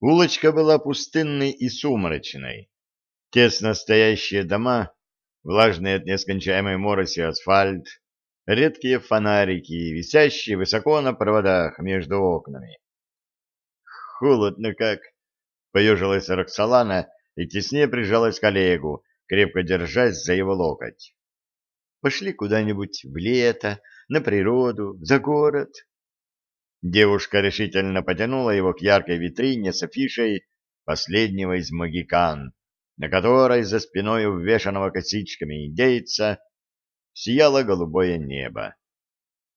Улочка была пустынной и сумрачной. Тесно стоящие дома, влажный от нескончаемой мороси асфальт, редкие фонарики, висящие высоко на проводах между окнами. «Холодно как!» — поежилась Роксолана и теснее прижалась к Олегу, крепко держась за его локоть. «Пошли куда-нибудь в лето, на природу, за город». Девушка решительно потянула его к яркой витрине с афишей последнего из магикан, на которой за спиной увешанного косичками индейца сияло голубое небо.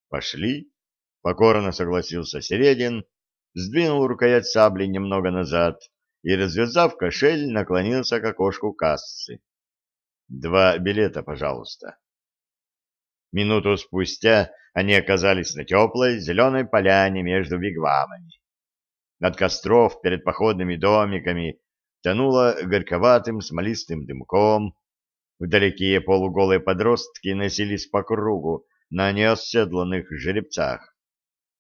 «Пошли», — покорно согласился Середин, сдвинул рукоять сабли немного назад и, развязав кошель, наклонился к окошку кассы. «Два билета, пожалуйста». Минуту спустя они оказались на теплой зеленой поляне между вигвамами. Над костров перед походными домиками тянуло горьковатым смолистым дымком. Вдалеке полуголые подростки носились по кругу на неоседланных жеребцах.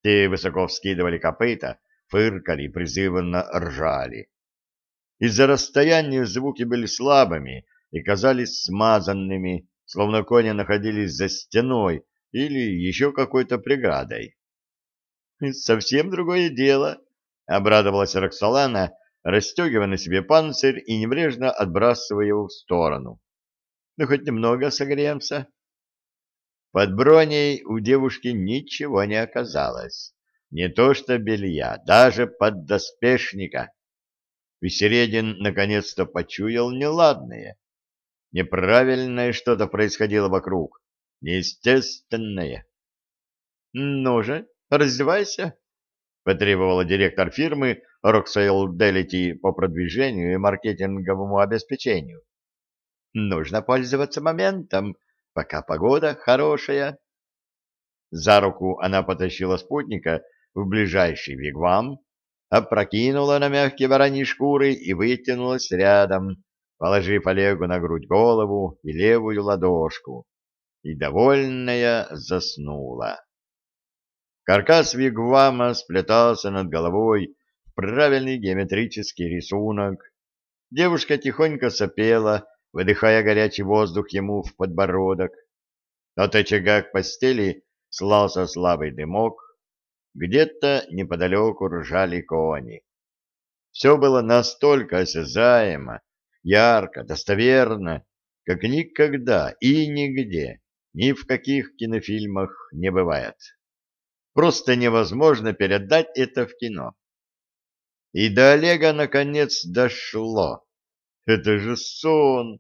Те высоко вскидывали копыта, фыркали и призывно ржали. Из-за расстояния звуки были слабыми и казались смазанными, словно кони находились за стеной или еще какой-то преградой. «Совсем другое дело», — обрадовалась Роксолана, расстегивая на себе панцирь и небрежно отбрасывая его в сторону. «Ну, хоть немного согреемся». Под броней у девушки ничего не оказалось. Не то что белья, даже поддоспешника. И Середин наконец-то почуял неладное. Неправильное что-то происходило вокруг, неестественное. — Ну же, раздевайся, — потребовала директор фирмы Roxail Delity по продвижению и маркетинговому обеспечению. — Нужно пользоваться моментом, пока погода хорошая. За руку она потащила спутника в ближайший вигвам, опрокинула на мягкие вороньи шкуры и вытянулась рядом, положив Олегу на грудь голову и левую ладошку, и, довольная, заснула. Каркас вигвама сплетался над головой в правильный геометрический рисунок. Девушка тихонько сопела, выдыхая горячий воздух ему в подбородок. От очага к постели слался слабый дымок, где-то неподалеку ржали кони. Все было настолько осязаемо, ярко, достоверно, как никогда и нигде, ни в каких кинофильмах не бывает. Просто невозможно передать это в кино. И до Олега наконец дошло. Это же сон,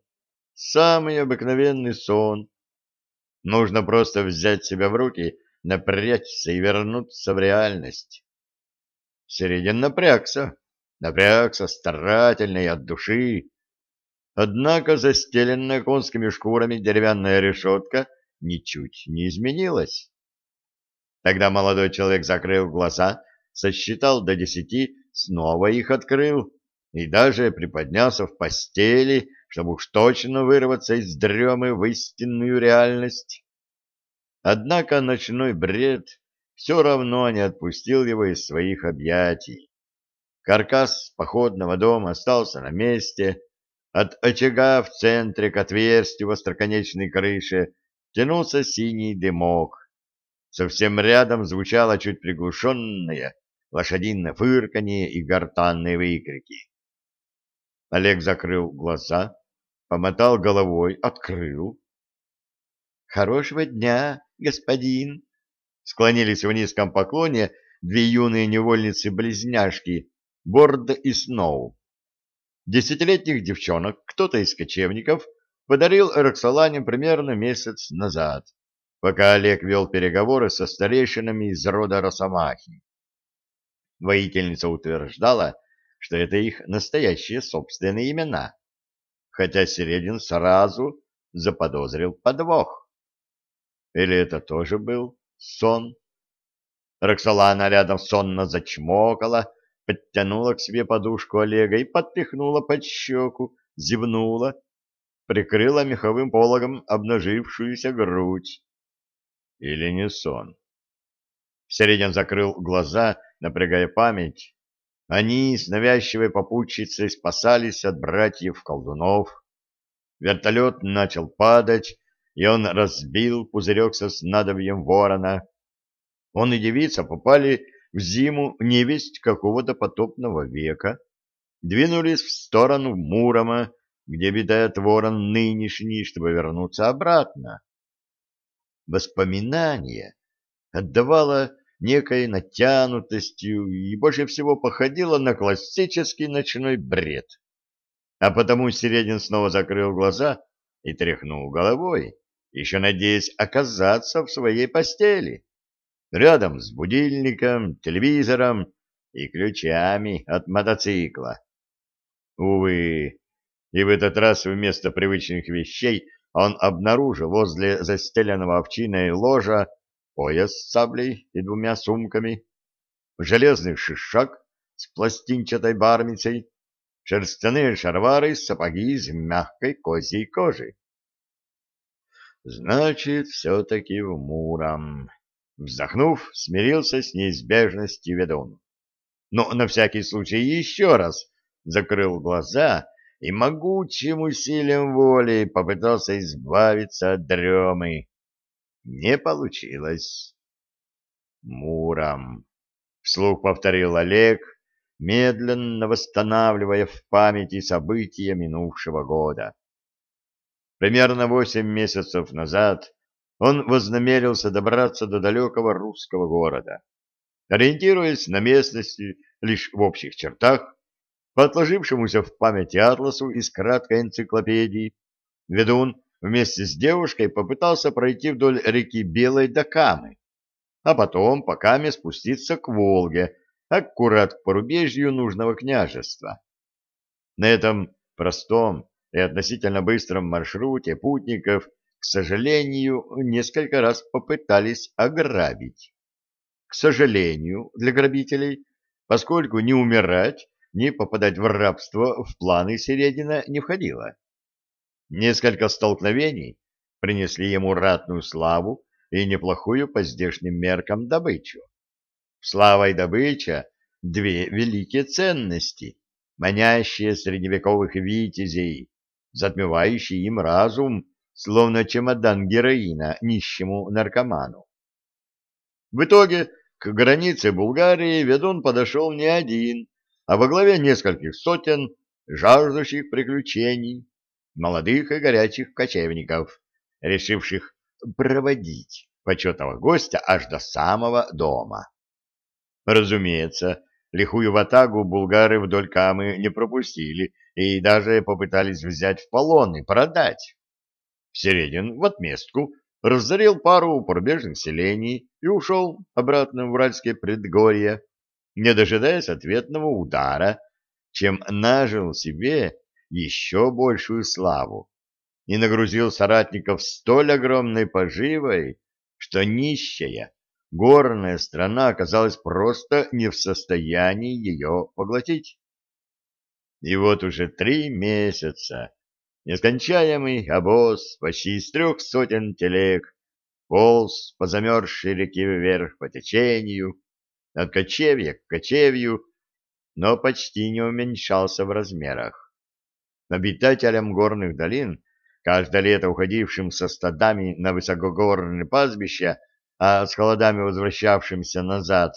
самый обыкновенный сон. Нужно просто взять себя в руки, напрячься и вернуться в реальность. Середин напрягся, напрягся старательно и от души, Однако застеленная конскими шкурами деревянная решетка ничуть не изменилась. Тогда молодой человек закрыл глаза, сосчитал до десяти, снова их открыл и даже приподнялся в постели, чтобы уж точно вырваться из дремы в истинную реальность. Однако ночной бред все равно не отпустил его из своих объятий. Каркас походного дома остался на месте, от очага в центре к отверстию в остроконечной крыше тянулся синий дымок. Совсем рядом звучало чуть приглушенное лошадиное фырканье и гортанные выкрики. Олег закрыл глаза, помотал головой, открыл. «Хорошего дня, господин!» Склонились в низком поклоне две юные невольницы-близняшки, Борд и Сноу. Десятилетних девчонок кто-то из кочевников подарил Роксолане примерно месяц назад, пока Олег вел переговоры со старейшинами из рода Росомахи. Воительница утверждала, что это их настоящие собственные имена, хотя Середин сразу заподозрил подвох. Или это тоже был сон? Роксолана рядом сонно зачмокала, подтянула к себе подушку Олега и подпихнула под щеку, зевнула, прикрыла меховым пологом обнажившуюся грудь. Или не сон? Середин закрыл глаза, напрягая память. Они с навязчивой попутчицей спасались от братьев-колдунов. Вертолет начал падать, и он разбил пузырек со снадобьем ворона. Он и девица попали в зиму невесть какого-то потопного века, двинулись в сторону Мурома, где обитает ворон нынешний, чтобы вернуться обратно. Воспоминание отдавало некой натянутостью и больше всего походило на классический ночной бред. А потому Середин снова закрыл глаза и тряхнул головой, еще надеясь оказаться в своей постели, рядом с будильником, телевизором и ключами от мотоцикла. Увы, и в этот раз вместо привычных вещей он обнаружил возле застеленного овчиной ложа пояс с саблей и двумя сумками, железный шишак с пластинчатой бармицей, шерстяные шаровары и сапоги из мягкой козьей кожи. Значит, все-таки в Муром. Вздохнув, смирился с неизбежностью ведун. Но на всякий случай еще раз закрыл глаза и могучим усилием воли попытался избавиться от дремы. Не получилось. Муром. Вслух повторил Олег, медленно восстанавливая в памяти события минувшего года. Примерно восемь месяцев назад он вознамерился добраться до далекого русского города. Ориентируясь на местности лишь в общих чертах, по отложившемуся в памяти атласу из краткой энциклопедии, ведун вместе с девушкой попытался пройти вдоль реки Белой до Камы, а потом по Каме спуститься к Волге, аккурат к порубежью нужного княжества. На этом простом и относительно быстром маршруте путников, к сожалению, несколько раз попытались ограбить. К сожалению, для грабителей, поскольку не умирать, ни попадать в рабство в планы Середина не входило. Несколько столкновений принесли ему ратную славу и неплохую по здешним меркам добычу. Слава и добыча — две великие ценности, манящие средневековых витязей, затмевающие им разум, словно чемодан героина нищему наркоману. В итоге к границе Булгарии ведун подошел не один, а во главе нескольких сотен жаждущих приключений молодых и горячих кочевников, решивших проводить почетного гостя аж до самого дома. Разумеется, лихую ватагу булгары вдоль Камы не пропустили и даже попытались взять в полон и продать. Середин в отместку разорил пару пробежных селений и ушел обратно в Уральские предгорья, не дожидаясь ответного удара, чем нажил себе еще большую славу и нагрузил соратников столь огромной поживой, что нищая, горная страна оказалась просто не в состоянии ее поглотить. И вот уже три месяца нескончаемый обоз почти из трех сотен телег полз по замерзшей реке вверх по течению, от кочевья к кочевью, но почти не уменьшался в размерах обитателям горных долин, каждое лето уходившим со стадами на высокогорные пастбища, а с холодами возвращавшимся назад,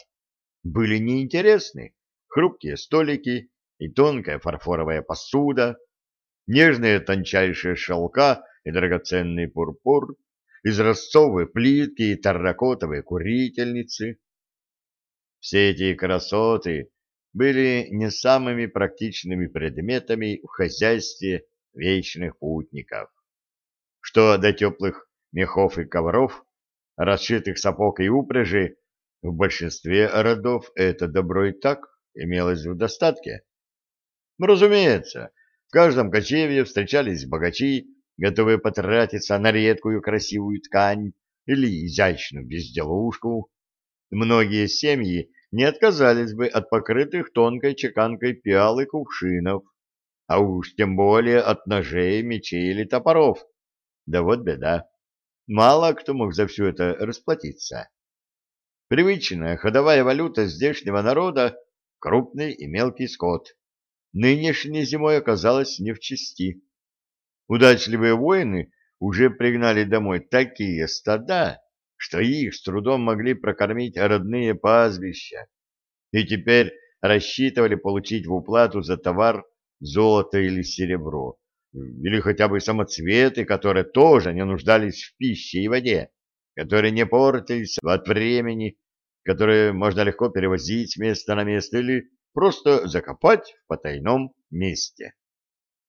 были неинтересны хрупкие столики и тонкая фарфоровая посуда, нежные тончайшие шелка и драгоценный пурпур, изразцовые плитки и терракотовые курительницы. Все эти красоты были не самыми практичными предметами в хозяйстве вечных путников. Что до теплых мехов и ковров, расшитых сапог и упряжи, в большинстве родов это добро и так имелось в достатке. Но, разумеется, в каждом кочевье встречались богачи, готовые потратиться на редкую красивую ткань или изящную безделушку. Многие семьи не отказались бы от покрытых тонкой чеканкой пиал и кувшинов, а уж тем более от ножей, мечей или топоров. Да вот беда. Мало кто мог за все это расплатиться. Привычная ходовая валюта здешнего народа — крупный и мелкий скот. Нынешней зимой оказалось не в чести. Удачливые воины уже пригнали домой такие стада, что их с трудом могли прокормить родные пастбища, и теперь рассчитывали получить в уплату за товар золото или серебро, или хотя бы самоцветы, которые тоже не нуждались в пище и воде, которые не портились от времени, которые можно легко перевозить с места на место или просто закопать в потайном месте.